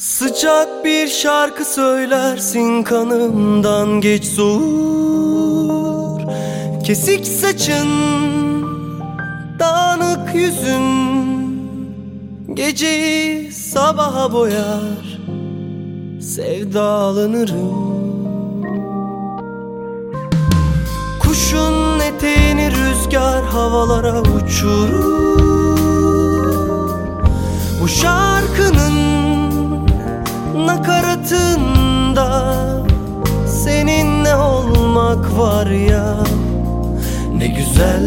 Sıcak bir şarkı söylersin kanımdan geç soğur Kesik saçın, dağınık yüzün Geceyi sabaha boyar. Sevdalanırım. Kuşun eteğini rüzgar havalara uçurur var ya ne güzel.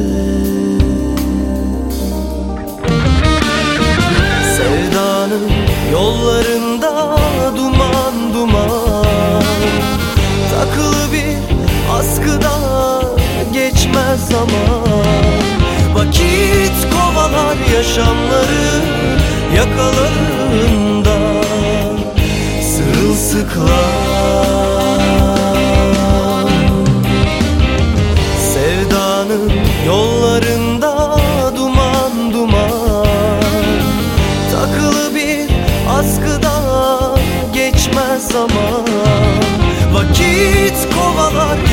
Sevdanın yollarında duman duman Takılı bir askıda geçmez zaman. Vakit kovalar yaşamları yakalarında Sırılsıklam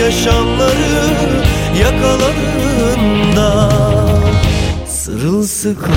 yaşamları yakalarında Sırılsıklam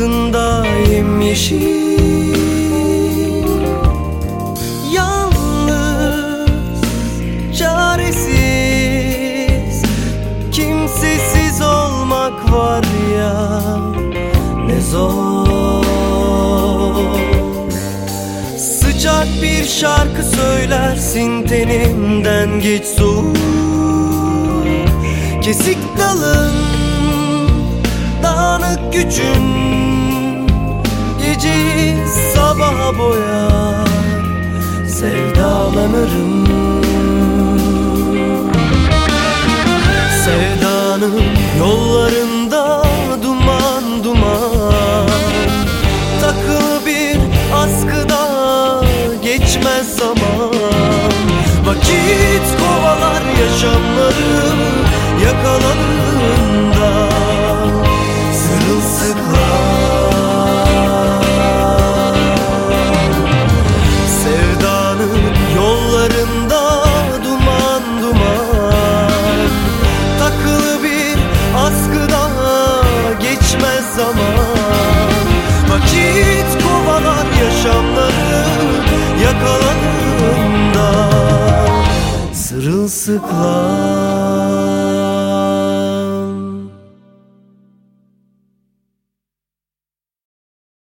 ortasında yemyeşil Yalnız, çaresiz Kimsesiz olmak var ya ne zor. Sıcak bir şarkı söylersin tenimden geç soğuk Kesik dalın dağınık gücün boyar Sevdalanırım. Sevdanın yollarında duman duman Takılı bir askıda geçmez zaman. Vakit kovalar yaşamları yakalarında Sırılsıklam